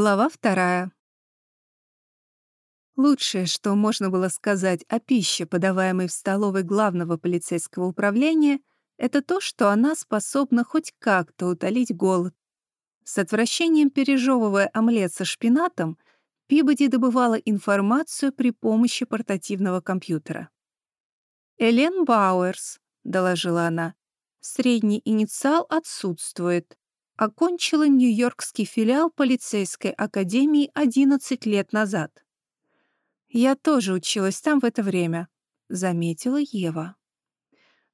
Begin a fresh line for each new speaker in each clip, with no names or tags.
Глава вторая. Лучшее, что можно было сказать о пище, подаваемой в столовой главного полицейского управления, это то, что она способна хоть как-то утолить голод. С отвращением пережевывая омлет со шпинатом, Пибоди добывала информацию при помощи портативного компьютера. «Элен Бауэрс», — доложила она, — «средний инициал отсутствует окончила Нью-Йоркский филиал полицейской академии 11 лет назад. «Я тоже училась там в это время», — заметила Ева.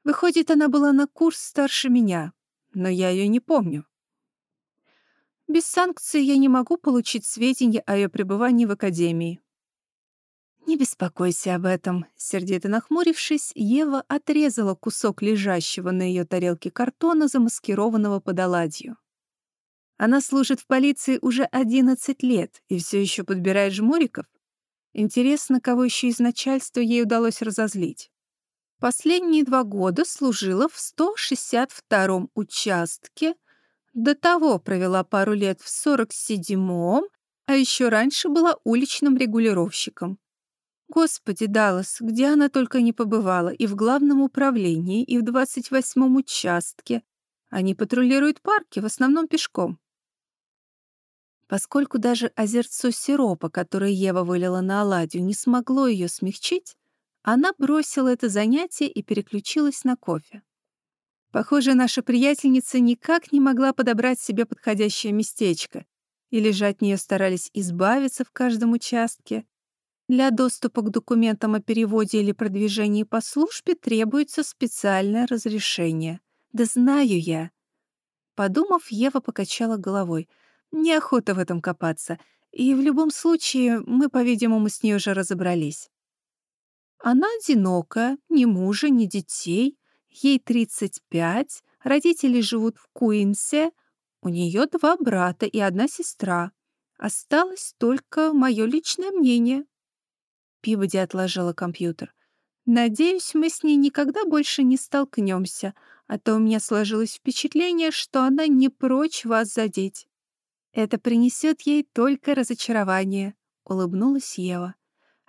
Выходит, она была на курс старше меня, но я ее не помню. Без санкций я не могу получить сведения о ее пребывании в академии. «Не беспокойся об этом», — сердито нахмурившись, Ева отрезала кусок лежащего на ее тарелке картона, замаскированного под оладью. Она служит в полиции уже 11 лет и все еще подбирает жмуриков. Интересно, кого еще из начальства ей удалось разозлить. Последние два года служила в 162-м участке, до того провела пару лет в 47-м, а еще раньше была уличным регулировщиком. Господи, Даллас, где она только не побывала, и в главном управлении, и в 28-м участке. Они патрулируют парки, в основном пешком. Поскольку даже озерцо сиропа, которое Ева вылила на оладью, не смогло ее смягчить, она бросила это занятие и переключилась на кофе. Похоже, наша приятельница никак не могла подобрать себе подходящее местечко, или же от нее старались избавиться в каждом участке. Для доступа к документам о переводе или продвижении по службе требуется специальное разрешение. Да знаю я. Подумав, Ева покачала головой — Неохота в этом копаться, и в любом случае мы, по-видимому, с ней уже разобрались. Она одинока, ни мужа, ни детей, ей 35, родители живут в Куинсе, у нее два брата и одна сестра. Осталось только мое личное мнение. Пибоди отложила компьютер. Надеюсь, мы с ней никогда больше не столкнемся, а то у меня сложилось впечатление, что она не прочь вас задеть. Это принесет ей только разочарование, улыбнулась Ева.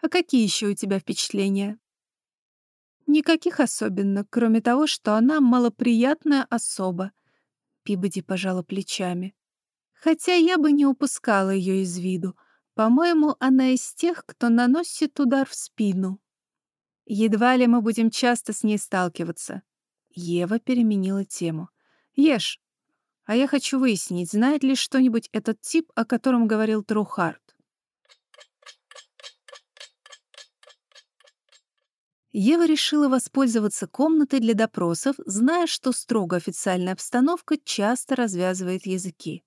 А какие еще у тебя впечатления? Никаких особенно, кроме того, что она малоприятная особа. Пибоди пожала плечами. Хотя я бы не упускала ее из виду. По-моему, она из тех, кто наносит удар в спину. Едва ли мы будем часто с ней сталкиваться. Ева переменила тему. Ешь, а я хочу выяснить, знает ли что-нибудь этот тип, о котором говорил Трухард. Ева решила воспользоваться комнатой для допросов, зная, что строго официальная обстановка часто развязывает языки.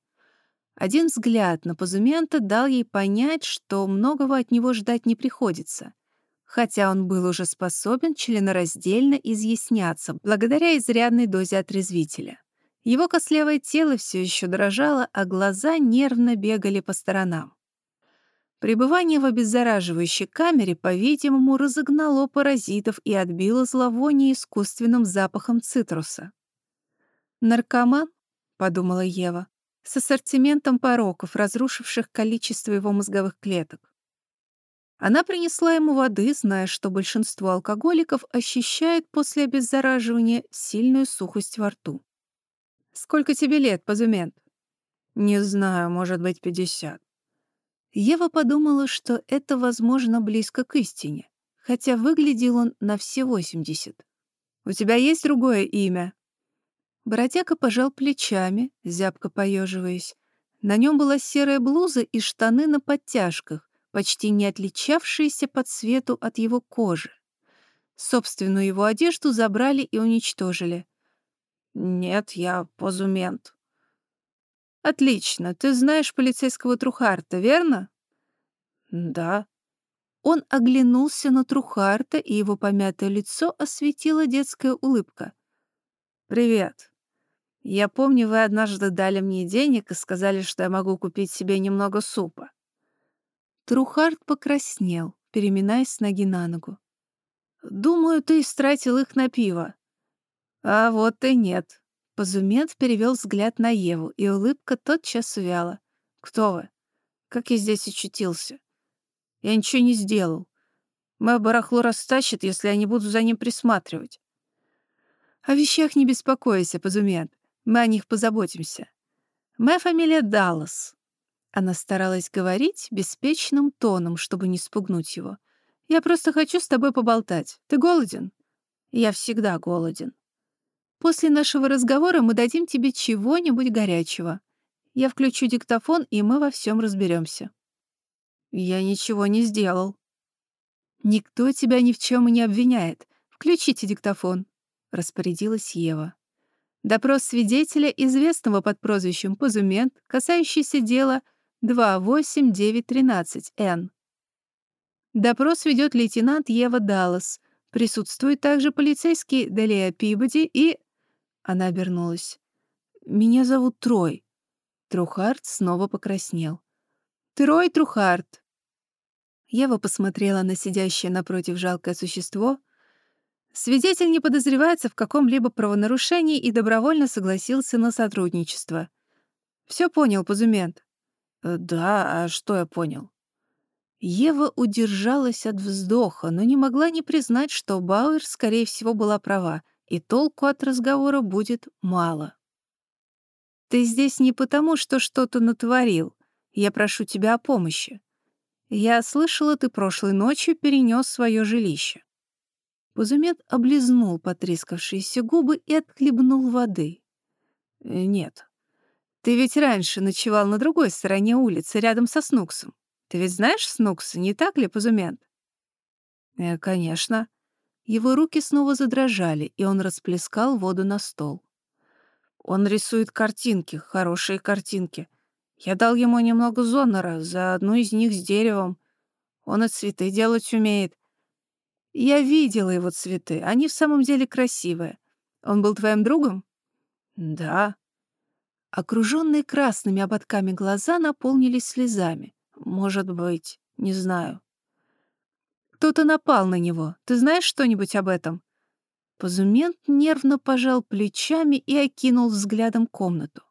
Один взгляд на Пазумента дал ей понять, что многого от него ждать не приходится, хотя он был уже способен членораздельно изъясняться благодаря изрядной дозе отрезвителя. Его кослявое тело все еще дрожало, а глаза нервно бегали по сторонам. Пребывание в обеззараживающей камере, по-видимому, разогнало паразитов и отбило зловоние искусственным запахом цитруса. «Наркоман?» — подумала Ева, с ассортиментом пороков, разрушивших количество его мозговых клеток. Она принесла ему воды, зная, что большинство алкоголиков ощущает после обеззараживания сильную сухость во рту. «Сколько тебе лет, Пазумент?» «Не знаю, может быть, пятьдесят». Ева подумала, что это, возможно, близко к истине, хотя выглядел он на все восемьдесят. «У тебя есть другое имя?» Бородяка пожал плечами, зябко поеживаясь. На нем была серая блуза и штаны на подтяжках, почти не отличавшиеся по цвету от его кожи. Собственную его одежду забрали и уничтожили. «Нет, я позумент». «Отлично. Ты знаешь полицейского Трухарта, верно?» «Да». Он оглянулся на Трухарта, и его помятое лицо осветила детская улыбка. «Привет. Я помню, вы однажды дали мне денег и сказали, что я могу купить себе немного супа». Трухарт покраснел, переминаясь с ноги на ногу. «Думаю, ты истратил их на пиво. А вот и нет. Позумент перевел взгляд на Еву, и улыбка тотчас увяла. Кто вы? Как я здесь очутился? Я ничего не сделал. Мое барахло растащит, если я не буду за ним присматривать. О вещах не беспокойся, Пазумент. Мы о них позаботимся. Моя фамилия Даллас. Она старалась говорить беспечным тоном, чтобы не спугнуть его. Я просто хочу с тобой поболтать. Ты голоден? Я всегда голоден. После нашего разговора мы дадим тебе чего-нибудь горячего. Я включу диктофон, и мы во всем разберемся. Я ничего не сделал. Никто тебя ни в чем не обвиняет. Включите диктофон, распорядилась Ева. Допрос свидетеля, известного под прозвищем Позумент, касающийся дела 28913-Н. Допрос ведет лейтенант Ева Даллас. Присутствует также полицейский Делия Пибоди и... Она обернулась. «Меня зовут Трой». Трухард снова покраснел. «Трой Трухард!» Ева посмотрела на сидящее напротив жалкое существо. Свидетель не подозревается в каком-либо правонарушении и добровольно согласился на сотрудничество. Все понял, Пузумент?» «Э, «Да, а что я понял?» Ева удержалась от вздоха, но не могла не признать, что Бауэр, скорее всего, была права, и толку от разговора будет мало. «Ты здесь не потому, что что-то натворил. Я прошу тебя о помощи. Я слышала, ты прошлой ночью перенес свое жилище». Пузумет облизнул потрескавшиеся губы и отхлебнул воды. «Э, «Нет. Ты ведь раньше ночевал на другой стороне улицы, рядом со Снуксом. Ты ведь знаешь Снукса, не так ли, Пузумент?» «Э, «Конечно». Его руки снова задрожали, и он расплескал воду на стол. «Он рисует картинки, хорошие картинки. Я дал ему немного зонора, за одну из них с деревом. Он и цветы делать умеет. Я видела его цветы, они в самом деле красивые. Он был твоим другом?» «Да». Окруженные красными ободками глаза наполнились слезами. Может быть, не знаю. Кто-то напал на него. Ты знаешь что-нибудь об этом? Позумент нервно пожал плечами и окинул взглядом комнату.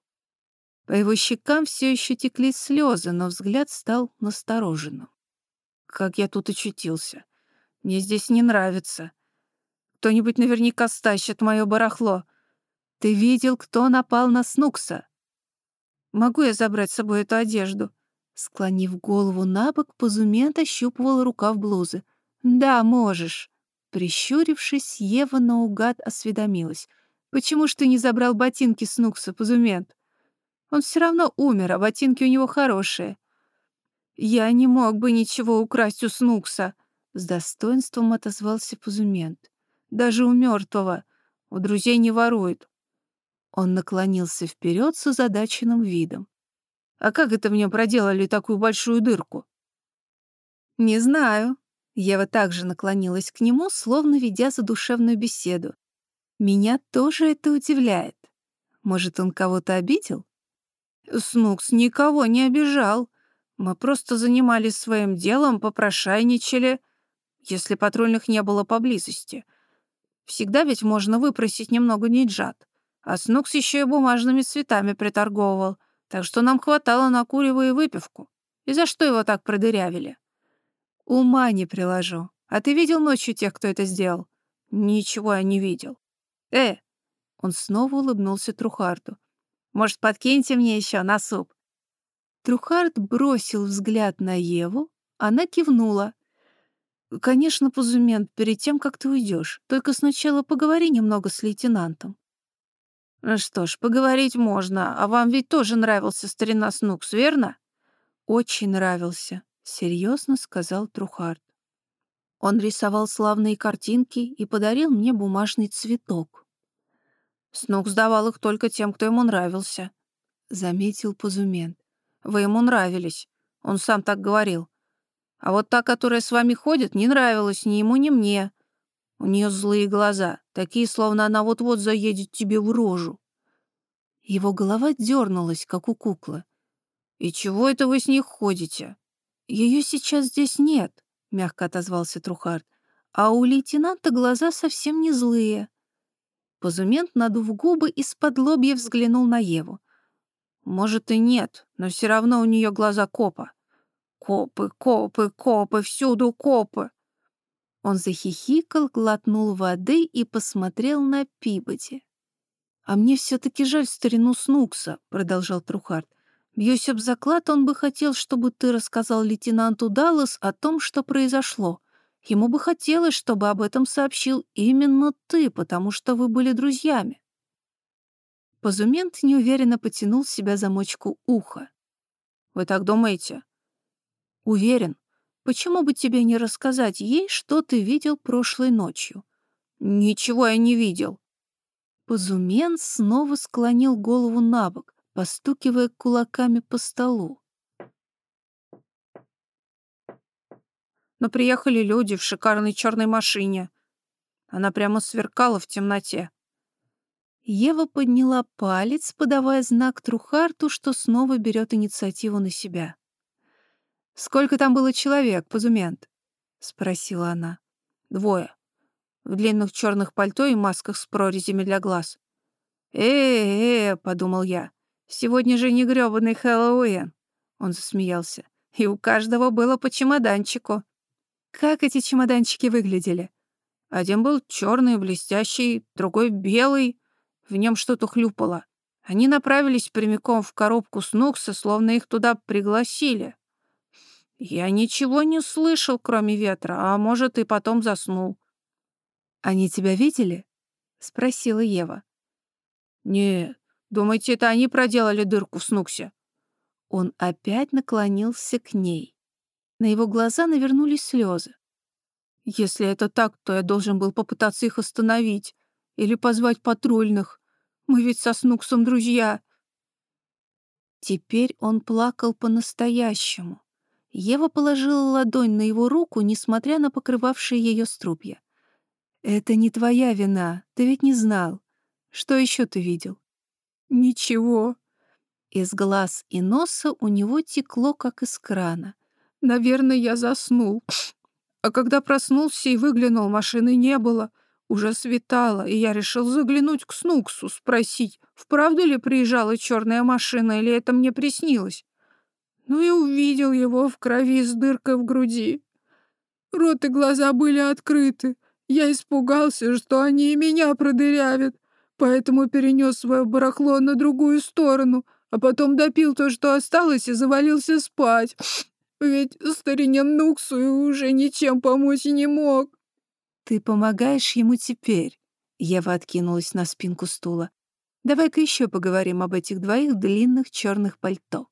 По его щекам все еще текли слезы, но взгляд стал настороженным. Как я тут очутился? Мне здесь не нравится. Кто-нибудь наверняка стащит мое барахло. Ты видел, кто напал на Снукса? Могу я забрать с собой эту одежду? Склонив голову на бок, Пазумент ощупывал рукав блузы. «Да, можешь». Прищурившись, Ева наугад осведомилась. «Почему ж ты не забрал ботинки Снукса, Пазумент? Он все равно умер, а ботинки у него хорошие». «Я не мог бы ничего украсть у Снукса», — с достоинством отозвался Пазумент. «Даже у мертвого. У друзей не воруют». Он наклонился вперед с озадаченным видом. А как это мне проделали такую большую дырку? Не знаю. Ева также наклонилась к нему, словно ведя задушевную беседу. Меня тоже это удивляет. Может, он кого-то обидел? Снукс никого не обижал. Мы просто занимались своим делом, попрошайничали, если патрульных не было поблизости. Всегда ведь можно выпросить немного ниджат. А Снукс еще и бумажными цветами приторговывал — так что нам хватало на курево и выпивку. И за что его так продырявили? Ума не приложу. А ты видел ночью тех, кто это сделал? Ничего я не видел. Э! Он снова улыбнулся Трухарду. Может, подкиньте мне еще на суп? Трухард бросил взгляд на Еву, она кивнула. «Конечно, Пузумент, перед тем, как ты уйдешь, только сначала поговори немного с лейтенантом. Ну что ж, поговорить можно, а вам ведь тоже нравился старина Снукс, верно? Очень нравился, серьезно сказал Трухард. Он рисовал славные картинки и подарил мне бумажный цветок. Снукс давал их только тем, кто ему нравился, заметил Пазумент. Вы ему нравились, он сам так говорил. А вот та, которая с вами ходит, не нравилась ни ему, ни мне. У нее злые глаза, такие, словно она вот-вот заедет тебе в рожу. Его голова дернулась, как у куклы. «И чего это вы с ней ходите?» Ее сейчас здесь нет», — мягко отозвался Трухард. «А у лейтенанта глаза совсем не злые». Позумент, надув губы, из-под лобья взглянул на Еву. «Может, и нет, но все равно у нее глаза копа. Копы, копы, копы, всюду копы. Он захихикал, глотнул воды и посмотрел на Пибоди. «А мне все-таки жаль старину Снукса», — продолжал Трухард. «Бьюсь об заклад, он бы хотел, чтобы ты рассказал лейтенанту Даллас о том, что произошло. Ему бы хотелось, чтобы об этом сообщил именно ты, потому что вы были друзьями». Позумент неуверенно потянул себя замочку уха. «Вы так думаете?» «Уверен. Почему бы тебе не рассказать ей, что ты видел прошлой ночью?» «Ничего я не видел». Позумен снова склонил голову на бок, постукивая кулаками по столу. Но приехали люди в шикарной черной машине. Она прямо сверкала в темноте. Ева подняла палец, подавая знак Трухарту, что снова берет инициативу на себя. «Сколько там было человек, Пазумент?» — спросила она. «Двое. В длинных черных пальто и масках с прорезями для глаз». «Э-э-э», — подумал я, — «сегодня же не грёбаный Хэллоуин». Он засмеялся. «И у каждого было по чемоданчику». «Как эти чемоданчики выглядели?» Один был черный, блестящий, другой белый. В нем что-то хлюпало. Они направились прямиком в коробку Снукса, словно их туда пригласили. Я ничего не слышал, кроме ветра, а может, и потом заснул. «Они тебя видели?» — спросила Ева. «Не, думаете, это они проделали дырку в Снуксе?» Он опять наклонился к ней. На его глаза навернулись слезы. «Если это так, то я должен был попытаться их остановить или позвать патрульных. Мы ведь со Снуксом друзья». Теперь он плакал по-настоящему. Ева положила ладонь на его руку, несмотря на покрывавшие ее струпья. «Это не твоя вина, ты ведь не знал. Что еще ты видел?» «Ничего». Из глаз и носа у него текло, как из крана. «Наверное, я заснул. А когда проснулся и выглянул, машины не было. Уже светало, и я решил заглянуть к Снуксу, спросить, вправду ли приезжала черная машина, или это мне приснилось. Ну и увидел его в крови с дыркой в груди. Рот и глаза были открыты. Я испугался, что они и меня продырявят, поэтому перенес свое барахло на другую сторону, а потом допил то, что осталось, и завалился спать. Ведь старине Нуксу уже ничем помочь не мог. «Ты помогаешь ему теперь?» Ева откинулась на спинку стула. «Давай-ка еще поговорим об этих двоих длинных черных пальто».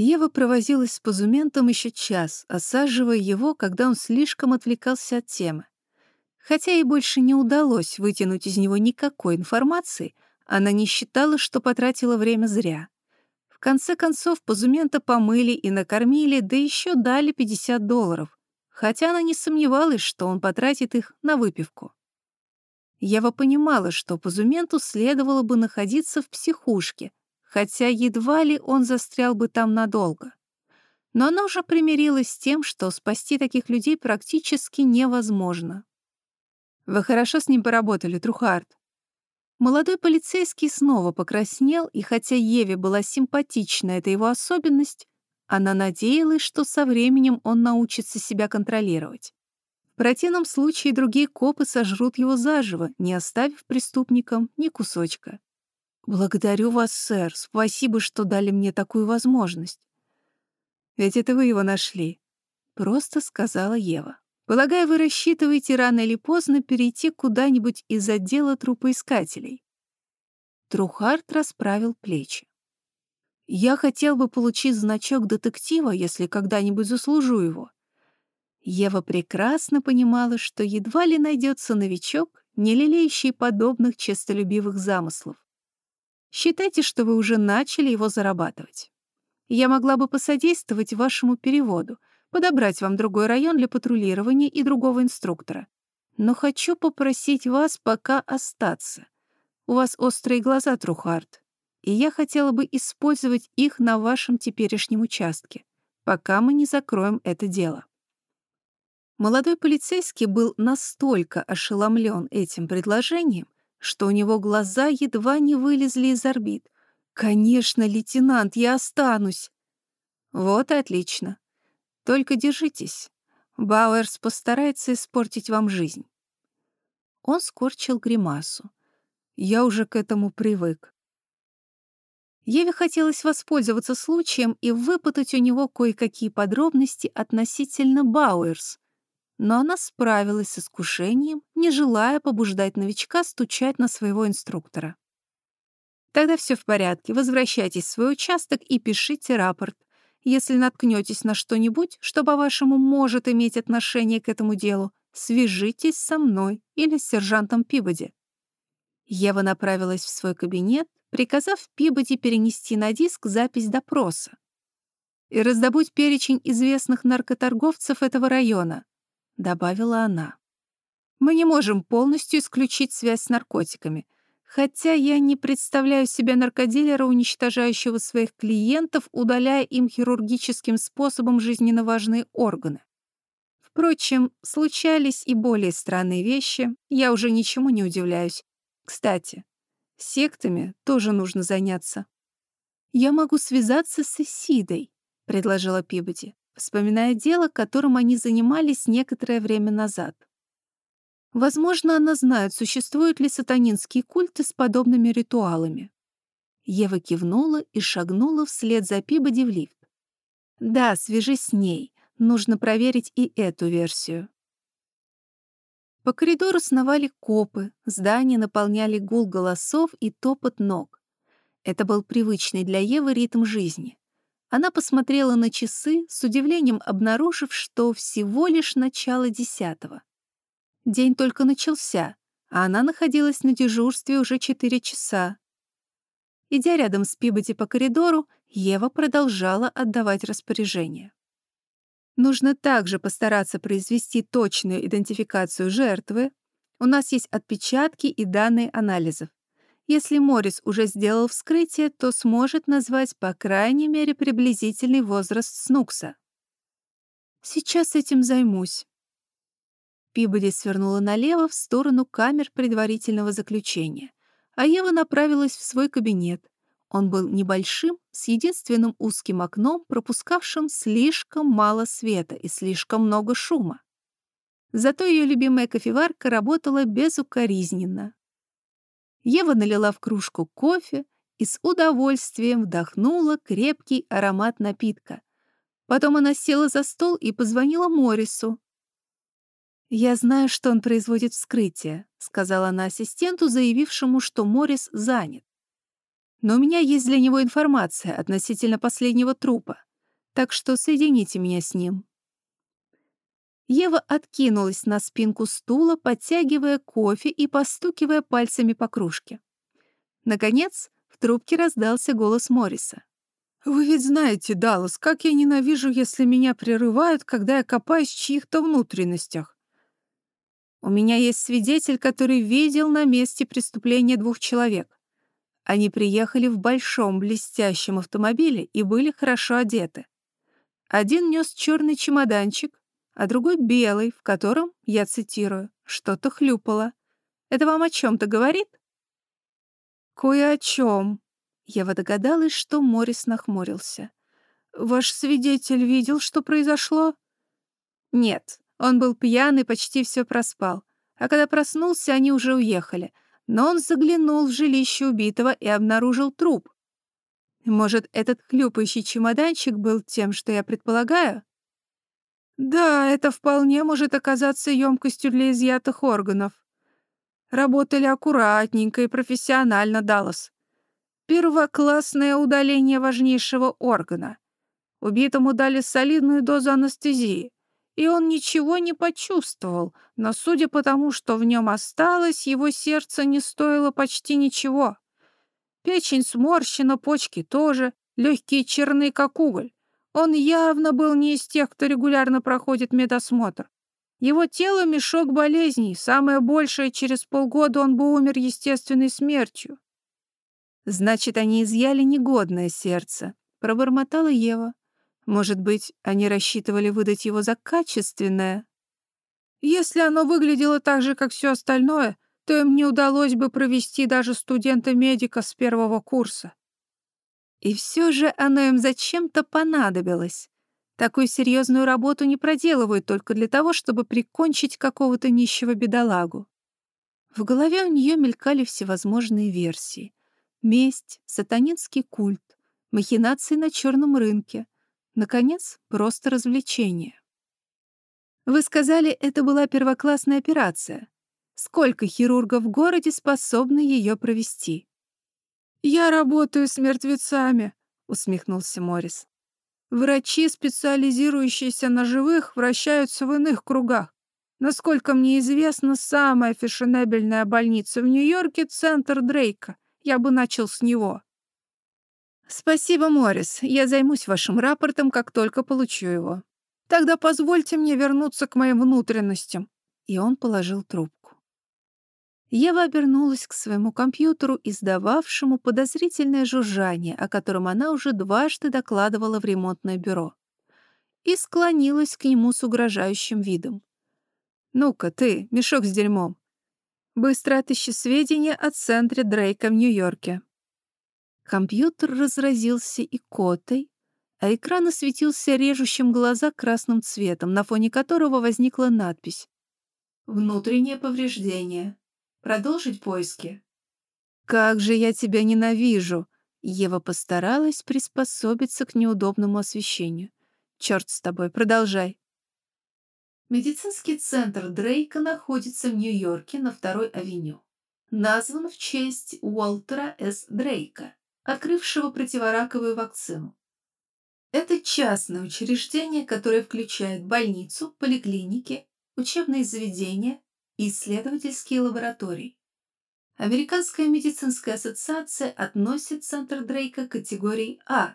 Ева провозилась с Пазументом еще час, осаживая его, когда он слишком отвлекался от темы. Хотя ей больше не удалось вытянуть из него никакой информации, она не считала, что потратила время зря. В конце концов, Пазумента помыли и накормили, да еще дали 50 долларов, хотя она не сомневалась, что он потратит их на выпивку. Ева понимала, что Пазументу следовало бы находиться в психушке, хотя едва ли он застрял бы там надолго. Но она уже примирилась с тем, что спасти таких людей практически невозможно. «Вы хорошо с ним поработали, Трухард?» Молодой полицейский снова покраснел, и хотя Еве была симпатична эта его особенность, она надеялась, что со временем он научится себя контролировать. В противном случае другие копы сожрут его заживо, не оставив преступникам ни кусочка. «Благодарю вас, сэр. Спасибо, что дали мне такую возможность». «Ведь это вы его нашли», — просто сказала Ева. Полагаю, вы рассчитываете рано или поздно перейти куда-нибудь из отдела трупоискателей. Трухард расправил плечи. Я хотел бы получить значок детектива, если когда-нибудь заслужу его. Ева прекрасно понимала, что едва ли найдется новичок, не лелеющий подобных честолюбивых замыслов. Считайте, что вы уже начали его зарабатывать. Я могла бы посодействовать вашему переводу, подобрать вам другой район для патрулирования и другого инструктора. Но хочу попросить вас пока остаться. У вас острые глаза, Трухард, и я хотела бы использовать их на вашем теперешнем участке, пока мы не закроем это дело». Молодой полицейский был настолько ошеломлен этим предложением, что у него глаза едва не вылезли из орбит. «Конечно, лейтенант, я останусь». «Вот и отлично. Только держитесь. Бауэрс постарается испортить вам жизнь». Он скорчил гримасу. «Я уже к этому привык». Еве хотелось воспользоваться случаем и выпытать у него кое-какие подробности относительно Бауэрс, но она справилась с искушением, не желая побуждать новичка стучать на своего инструктора. Тогда все в порядке, возвращайтесь в свой участок и пишите рапорт. Если наткнетесь на что-нибудь, что, по-вашему, может иметь отношение к этому делу, свяжитесь со мной или с сержантом Пибоди. Ева направилась в свой кабинет, приказав Пибоди перенести на диск запись допроса и раздобудь перечень известных наркоторговцев этого района, добавила она. Мы не можем полностью исключить связь с наркотиками, хотя я не представляю себе наркодилера, уничтожающего своих клиентов, удаляя им хирургическим способом жизненно важные органы. Впрочем, случались и более странные вещи, я уже ничему не удивляюсь. Кстати, сектами тоже нужно заняться. «Я могу связаться с Исидой», — предложила Пибоди вспоминая дело, которым они занимались некоторое время назад. Возможно, она знает, существуют ли сатанинские культы с подобными ритуалами. Ева кивнула и шагнула вслед за Пибоди в лифт. «Да, свяжись с ней. Нужно проверить и эту версию». По коридору сновали копы, здание наполняли гул голосов и топот ног. Это был привычный для Евы ритм жизни. Она посмотрела на часы, с удивлением обнаружив, что всего лишь начало десятого. День только начался, а она находилась на дежурстве уже четыре часа. Идя рядом с Пибоди по коридору, Ева продолжала отдавать распоряжения. Нужно также постараться произвести точную идентификацию жертвы. У нас есть отпечатки и данные анализов. Если Моррис уже сделал вскрытие, то сможет назвать, по крайней мере, приблизительный возраст Снукса. Сейчас этим займусь. Пибоди свернула налево в сторону камер предварительного заключения, а Ева направилась в свой кабинет. Он был небольшим, с единственным узким окном, пропускавшим слишком мало света и слишком много шума. Зато ее любимая кофеварка работала безукоризненно. Ева налила в кружку кофе и с удовольствием вдохнула крепкий аромат напитка. Потом она села за стол и позвонила Морису. «Я знаю, что он производит вскрытие», — сказала она ассистенту, заявившему, что Морис занят. «Но у меня есть для него информация относительно последнего трупа, так что соедините меня с ним». Ева откинулась на спинку стула, подтягивая кофе и постукивая пальцами по кружке. Наконец, в трубке раздался голос Морриса. «Вы ведь знаете, Даллас, как я ненавижу, если меня прерывают, когда я копаюсь в чьих-то внутренностях. У меня есть свидетель, который видел на месте преступления двух человек. Они приехали в большом блестящем автомобиле и были хорошо одеты. Один нес черный чемоданчик, а другой белый, в котором, я цитирую, что-то хлюпало. Это вам о чем-то говорит? Кое о чем. Ева догадалась, что Морис нахмурился. Ваш свидетель видел, что произошло? Нет, он был пьян и почти все проспал. А когда проснулся, они уже уехали. Но он заглянул в жилище убитого и обнаружил труп. Может, этот хлюпающий чемоданчик был тем, что я предполагаю? Да, это вполне может оказаться емкостью для изъятых органов. Работали аккуратненько и профессионально, Даллас. Первоклассное удаление важнейшего органа. Убитому дали солидную дозу анестезии, и он ничего не почувствовал, но судя по тому, что в нем осталось, его сердце не стоило почти ничего. Печень сморщена, почки тоже, легкие черны, как уголь. Он явно был не из тех, кто регулярно проходит медосмотр. Его тело — мешок болезней, самое большее, через полгода он бы умер естественной смертью. «Значит, они изъяли негодное сердце», — пробормотала Ева. «Может быть, они рассчитывали выдать его за качественное?» «Если оно выглядело так же, как все остальное, то им не удалось бы провести даже студента-медика с первого курса. И все же оно им зачем-то понадобилось. Такую серьезную работу не проделывают только для того, чтобы прикончить какого-то нищего бедолагу. В голове у нее мелькали всевозможные версии. Месть, сатанинский культ, махинации на черном рынке. Наконец, просто развлечение. Вы сказали, это была первоклассная операция. Сколько хирургов в городе способны ее провести? «Я работаю с мертвецами», — усмехнулся Морис. «Врачи, специализирующиеся на живых, вращаются в иных кругах. Насколько мне известно, самая фешенебельная больница в Нью-Йорке — центр Дрейка. Я бы начал с него». «Спасибо, Морис. Я займусь вашим рапортом, как только получу его. Тогда позвольте мне вернуться к моим внутренностям». И он положил трубку. Ева обернулась к своему компьютеру, издававшему подозрительное жужжание, о котором она уже дважды докладывала в ремонтное бюро, и склонилась к нему с угрожающим видом. «Ну-ка, ты, мешок с дерьмом, быстро отыщи сведения о центре Дрейка в Нью-Йорке». Компьютер разразился икотой, а экран осветился режущим глаза красным цветом, на фоне которого возникла надпись «Внутреннее повреждение. Продолжить поиски? Как же я тебя ненавижу! Ева постаралась приспособиться к неудобному освещению. Черт с тобой, продолжай. Медицинский центр Дрейка находится в Нью-Йорке на Второй авеню. Назван в честь Уолтера С. Дрейка, открывшего противораковую вакцину. Это частное учреждение, которое включает больницу, поликлиники, учебные заведения, исследовательские лаборатории. Американская медицинская ассоциация относит Центр Дрейка к категории А.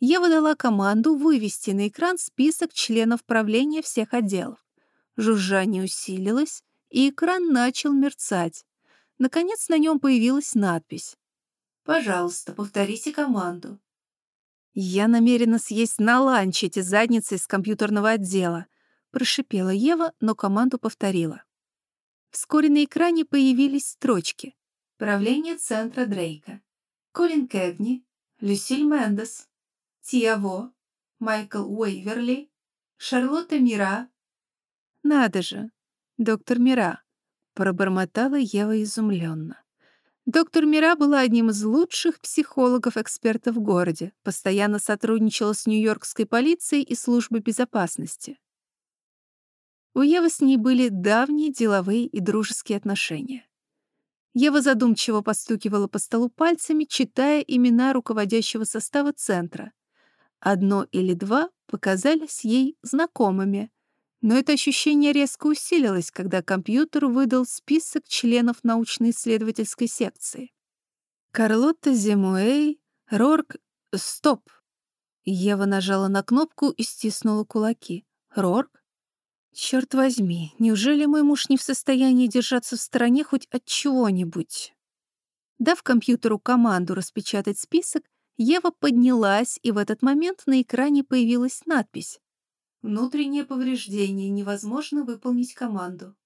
Я выдала команду вывести на экран список членов правления всех отделов. Жужжание усилилось, и экран начал мерцать. Наконец на нем появилась надпись. «Пожалуйста, повторите команду». «Я намерена съесть на ланч эти задницы из компьютерного отдела», прошипела Ева, но команду повторила. Вскоре на экране появились строчки. Правление центра Дрейка. Колин Кэгни, Люсиль Мендес, Тиаво, Майкл Уэйверли, Шарлотта Мира. Надо же, доктор Мира, пробормотала Ева изумленно. Доктор Мира была одним из лучших психологов-экспертов в городе, постоянно сотрудничала с Нью-Йоркской полицией и службой безопасности. У Евы с ней были давние деловые и дружеские отношения. Ева задумчиво постукивала по столу пальцами, читая имена руководящего состава центра. Одно или два показались ей знакомыми, но это ощущение резко усилилось, когда компьютер выдал список членов научно-исследовательской секции. Карлотта Земуэй, Рорк... Стоп! Ева нажала на кнопку и стиснула кулаки. Рорк? Черт возьми, неужели мой муж не в состоянии держаться в стороне хоть от чего-нибудь? Дав компьютеру команду распечатать список, Ева поднялась, и в этот момент на экране появилась надпись «Внутреннее повреждение, невозможно выполнить команду».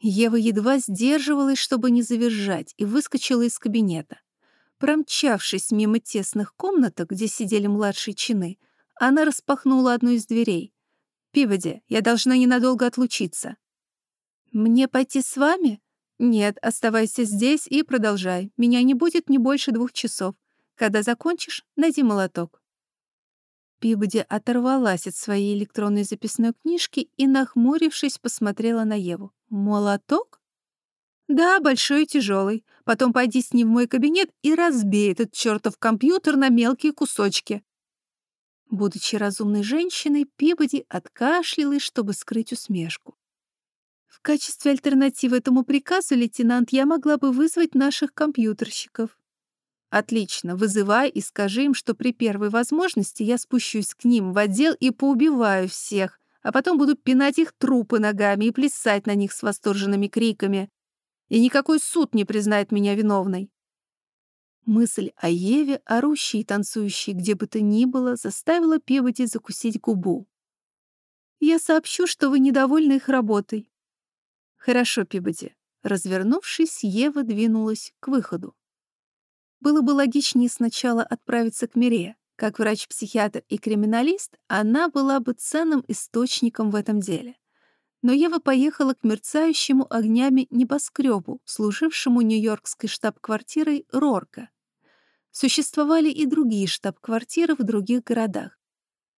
Ева едва сдерживалась, чтобы не завизжать, и выскочила из кабинета. Промчавшись мимо тесных комнаток, где сидели младшие чины, она распахнула одну из дверей — Пиводи, я должна ненадолго отлучиться». «Мне пойти с вами?» «Нет, оставайся здесь и продолжай. Меня не будет не больше двух часов. Когда закончишь, найди молоток». Пибоди оторвалась от своей электронной записной книжки и, нахмурившись, посмотрела на Еву. «Молоток?» «Да, большой и тяжелый. Потом пойди с ним в мой кабинет и разбей этот чертов компьютер на мелкие кусочки. Будучи разумной женщиной, Пибоди откашлялась, чтобы скрыть усмешку. В качестве альтернативы этому приказу, лейтенант, я могла бы вызвать наших компьютерщиков. Отлично, вызывай и скажи им, что при первой возможности я спущусь к ним в отдел и поубиваю всех, а потом буду пинать их трупы ногами и плясать на них с восторженными криками. И никакой суд не признает меня виновной. Мысль о Еве, орущей и танцующей где бы то ни было, заставила Пиводи закусить губу. «Я сообщу, что вы недовольны их работой». «Хорошо, Пибоди». Развернувшись, Ева двинулась к выходу. Было бы логичнее сначала отправиться к Мире. Как врач-психиатр и криминалист, она была бы ценным источником в этом деле. Но Ева поехала к мерцающему огнями небоскребу, служившему нью-йоркской штаб-квартирой Рорка. Существовали и другие штаб-квартиры в других городах.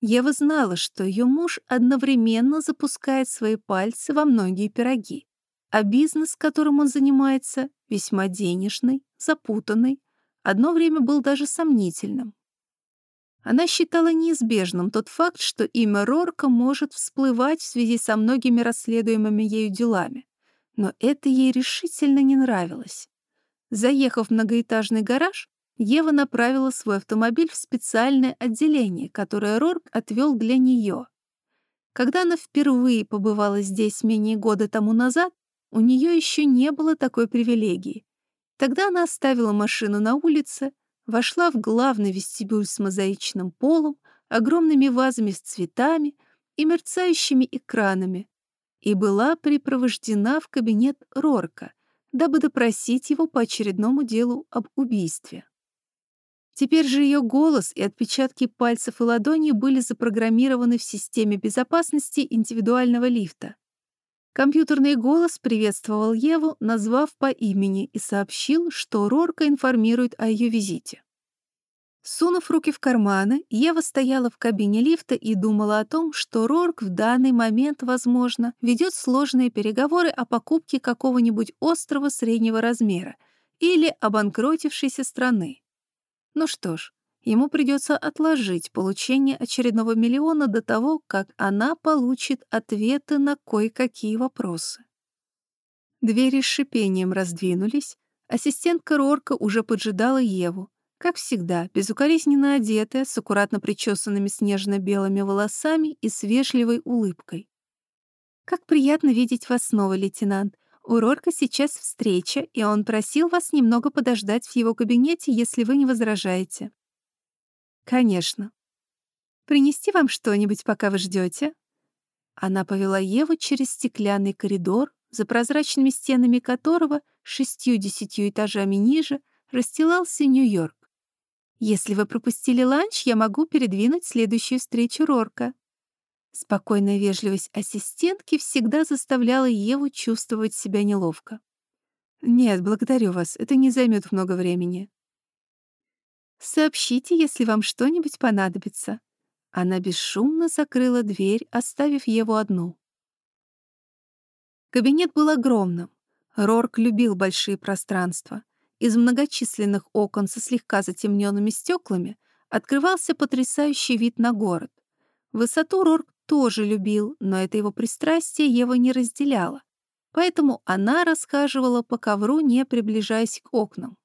Ева знала, что ее муж одновременно запускает свои пальцы во многие пироги, а бизнес, которым он занимается, весьма денежный, запутанный, одно время был даже сомнительным. Она считала неизбежным тот факт, что имя Рорка может всплывать в связи со многими расследуемыми ею делами, но это ей решительно не нравилось. Заехав в многоэтажный гараж, Ева направила свой автомобиль в специальное отделение, которое Рорк отвел для нее. Когда она впервые побывала здесь менее года тому назад, у нее еще не было такой привилегии. Тогда она оставила машину на улице, вошла в главный вестибюль с мозаичным полом, огромными вазами с цветами и мерцающими экранами и была припровождена в кабинет Рорка, дабы допросить его по очередному делу об убийстве. Теперь же ее голос и отпечатки пальцев и ладоней были запрограммированы в системе безопасности индивидуального лифта. Компьютерный голос приветствовал Еву, назвав по имени, и сообщил, что Рорка информирует о ее визите. Сунув руки в карманы, Ева стояла в кабине лифта и думала о том, что Рорк в данный момент, возможно, ведет сложные переговоры о покупке какого-нибудь острова среднего размера или обанкротившейся страны. Ну что ж, ему придется отложить получение очередного миллиона до того, как она получит ответы на кое-какие вопросы. Двери с шипением раздвинулись, ассистентка Рорка уже поджидала Еву, как всегда, безукоризненно одетая, с аккуратно причесанными снежно-белыми волосами и с вежливой улыбкой. «Как приятно видеть вас снова, лейтенант. У Рорка сейчас встреча, и он просил вас немного подождать в его кабинете, если вы не возражаете. Конечно. Принести вам что-нибудь, пока вы ждете? Она повела Еву через стеклянный коридор, за прозрачными стенами которого, шестью-десятью этажами ниже, расстилался Нью-Йорк. Если вы пропустили ланч, я могу передвинуть следующую встречу Рорка. Спокойная вежливость ассистентки всегда заставляла Еву чувствовать себя неловко. «Нет, благодарю вас, это не займет много времени». «Сообщите, если вам что-нибудь понадобится». Она бесшумно закрыла дверь, оставив Еву одну. Кабинет был огромным. Рорк любил большие пространства. Из многочисленных окон со слегка затемненными стеклами открывался потрясающий вид на город. Высоту Рорк тоже любил, но это его пристрастие Ева не разделяла. Поэтому она расхаживала по ковру, не приближаясь к окнам.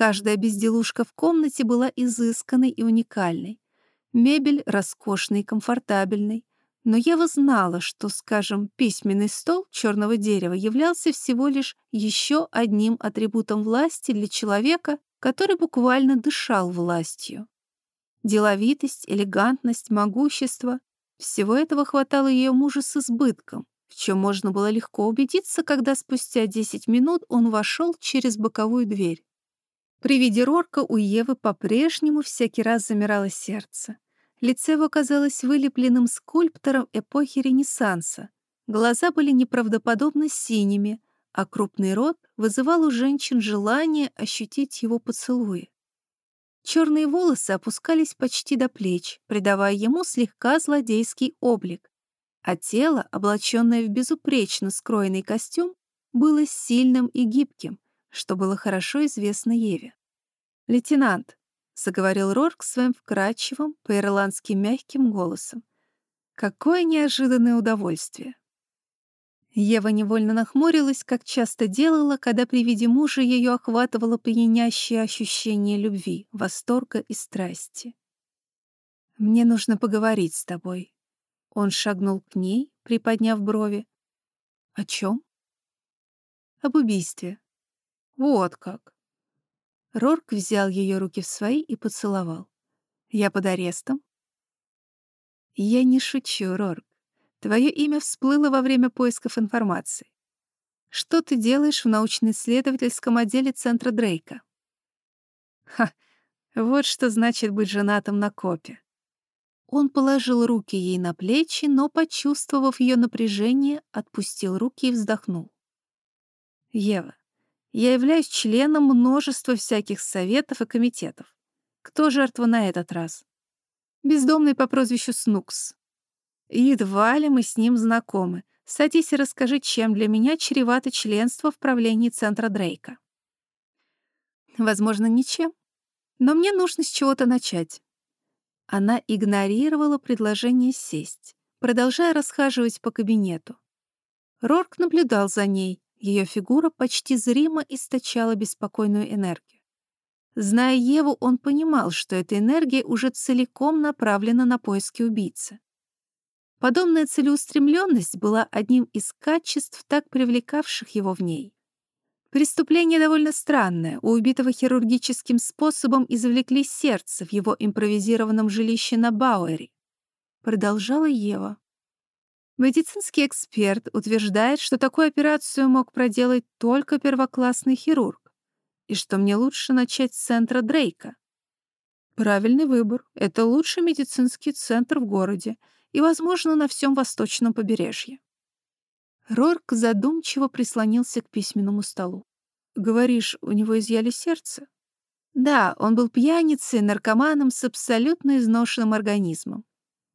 Каждая безделушка в комнате была изысканной и уникальной. Мебель роскошной и комфортабельной. Но Ева знала, что, скажем, письменный стол черного дерева являлся всего лишь еще одним атрибутом власти для человека, который буквально дышал властью. Деловитость, элегантность, могущество всего этого хватало ее мужу с избытком, в чем можно было легко убедиться, когда спустя 10 минут он вошел через боковую дверь. При виде Рорка у Евы по-прежнему всякий раз замирало сердце. Лицо его казалось вылепленным скульптором эпохи Ренессанса. Глаза были неправдоподобно синими, а крупный рот вызывал у женщин желание ощутить его поцелуи. Черные волосы опускались почти до плеч, придавая ему слегка злодейский облик, а тело, облаченное в безупречно скроенный костюм, было сильным и гибким, что было хорошо известно Еве. «Лейтенант», — заговорил Рорк своим вкрадчивым, по-ирландски мягким голосом, «какое неожиданное удовольствие! Ева невольно нахмурилась, как часто делала, когда при виде мужа ее охватывало пьянящее ощущение любви, восторга и страсти. «Мне нужно поговорить с тобой». Он шагнул к ней, приподняв брови. «О чем?» «Об убийстве». «Вот как». Рорк взял ее руки в свои и поцеловал. «Я под арестом?» «Я не шучу, Рорк. Твое имя всплыло во время поисков информации. Что ты делаешь в научно-исследовательском отделе Центра Дрейка? Ха, вот что значит быть женатым на копе. Он положил руки ей на плечи, но, почувствовав ее напряжение, отпустил руки и вздохнул. «Ева, я являюсь членом множества всяких советов и комитетов. Кто жертва на этот раз? Бездомный по прозвищу Снукс. Едва ли мы с ним знакомы. Садись и расскажи, чем для меня чревато членство в правлении Центра Дрейка. Возможно, ничем. Но мне нужно с чего-то начать. Она игнорировала предложение сесть, продолжая расхаживать по кабинету. Рорк наблюдал за ней. Ее фигура почти зримо источала беспокойную энергию. Зная Еву, он понимал, что эта энергия уже целиком направлена на поиски убийцы. Подобная целеустремленность была одним из качеств, так привлекавших его в ней. Преступление довольно странное. У убитого хирургическим способом извлекли сердце в его импровизированном жилище на Бауэре. Продолжала Ева. Медицинский эксперт утверждает, что такую операцию мог проделать только первоклассный хирург, и что мне лучше начать с центра Дрейка. Правильный выбор. Это лучший медицинский центр в городе и, возможно, на всем восточном побережье. Рорк задумчиво прислонился к письменному столу. «Говоришь, у него изъяли сердце?» «Да, он был пьяницей, наркоманом с абсолютно изношенным организмом.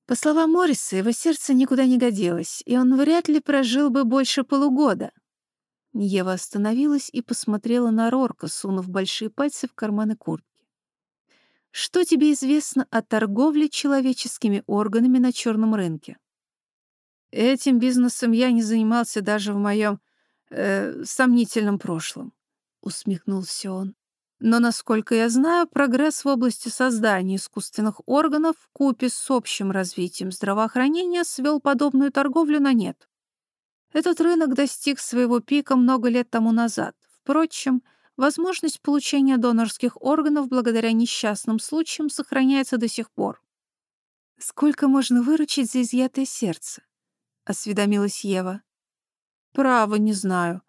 По словам Морриса, его сердце никуда не годилось, и он вряд ли прожил бы больше полугода». Ева остановилась и посмотрела на Рорка, сунув большие пальцы в карманы куртки. «Что тебе известно о торговле человеческими органами на черном рынке?» Этим бизнесом я не занимался даже в моем э, сомнительном прошлом, усмехнулся он. Но, насколько я знаю, прогресс в области создания искусственных органов в купе с общим развитием здравоохранения свел подобную торговлю на нет. Этот рынок достиг своего пика много лет тому назад. Впрочем, возможность получения донорских органов благодаря несчастным случаям сохраняется до сих пор. Сколько можно выручить за изъятое сердце? — осведомилась Ева. «Право, не знаю».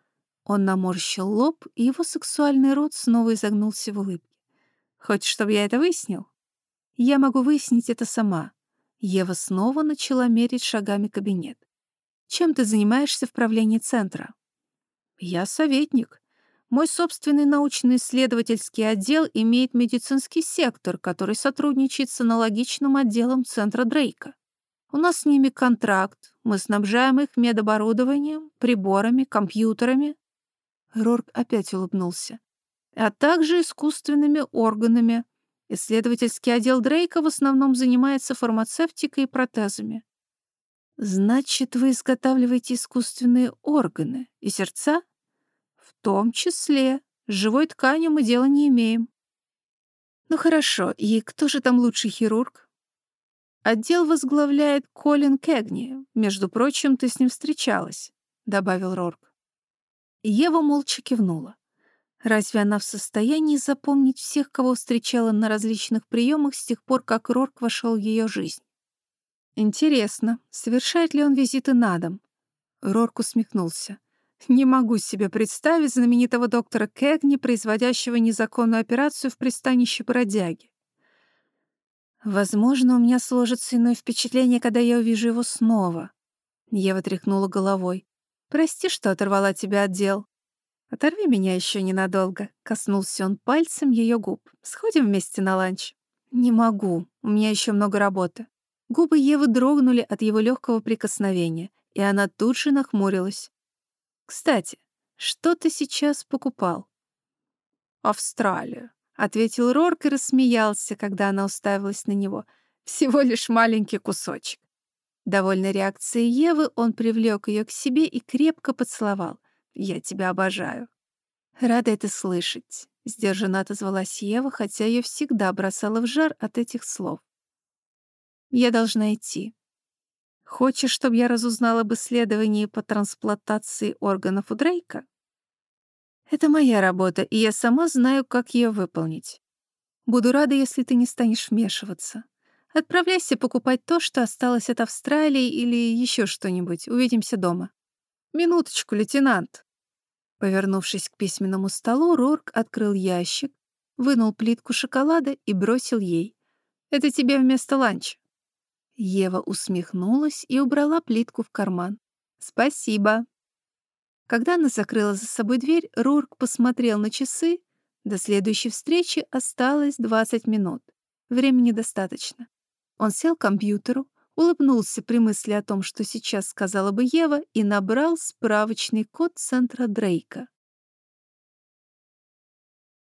Он наморщил лоб, и его сексуальный рот снова изогнулся в улыбке. «Хочешь, чтобы я это выяснил?» «Я могу выяснить это сама». Ева снова начала мерить шагами кабинет. «Чем ты занимаешься в правлении центра?» «Я советник. Мой собственный научно-исследовательский отдел имеет медицинский сектор, который сотрудничает с аналогичным отделом центра Дрейка. У нас с ними контракт, мы снабжаем их медоборудованием, приборами, компьютерами. Рорк опять улыбнулся. А также искусственными органами. Исследовательский отдел Дрейка в основном занимается фармацевтикой и протезами. Значит, вы изготавливаете искусственные органы и сердца? В том числе. Живой тканью мы дела не имеем. Ну хорошо, и кто же там лучший хирург? Отдел возглавляет Колин Кегни. Между прочим, ты с ним встречалась», — добавил Рорк. Ева молча кивнула. Разве она в состоянии запомнить всех, кого встречала на различных приемах с тех пор, как Рорк вошел в ее жизнь? Интересно, совершает ли он визиты на дом? Рорк усмехнулся. Не могу себе представить знаменитого доктора Кегни, производящего незаконную операцию в пристанище бродяги. Возможно, у меня сложится иное впечатление, когда я увижу его снова. Ева тряхнула головой. Прости, что оторвала тебя от дел. Оторви меня еще ненадолго. Коснулся он пальцем ее губ. Сходим вместе на ланч. Не могу. У меня еще много работы. Губы Евы дрогнули от его легкого прикосновения, и она тут же нахмурилась. Кстати, что ты сейчас покупал? Австралию. — ответил Рорк и рассмеялся, когда она уставилась на него. «Всего лишь маленький кусочек». Довольной реакцией Евы он привлек ее к себе и крепко поцеловал. «Я тебя обожаю». «Рада это слышать», — сдержанно отозвалась Ева, хотя ее всегда бросало в жар от этих слов. «Я должна идти. Хочешь, чтобы я разузнала об исследовании по трансплантации органов у Дрейка?» Это моя работа, и я сама знаю, как ее выполнить. Буду рада, если ты не станешь вмешиваться. Отправляйся покупать то, что осталось от Австралии или еще что-нибудь. Увидимся дома. Минуточку, лейтенант. Повернувшись к письменному столу, Рорк открыл ящик, вынул плитку шоколада и бросил ей. «Это тебе вместо ланча». Ева усмехнулась и убрала плитку в карман. «Спасибо». Когда она закрыла за собой дверь, Рурк посмотрел на часы. До следующей встречи осталось 20 минут. Времени достаточно. Он сел к компьютеру, улыбнулся при мысли о том, что сейчас сказала бы Ева, и набрал справочный код центра Дрейка.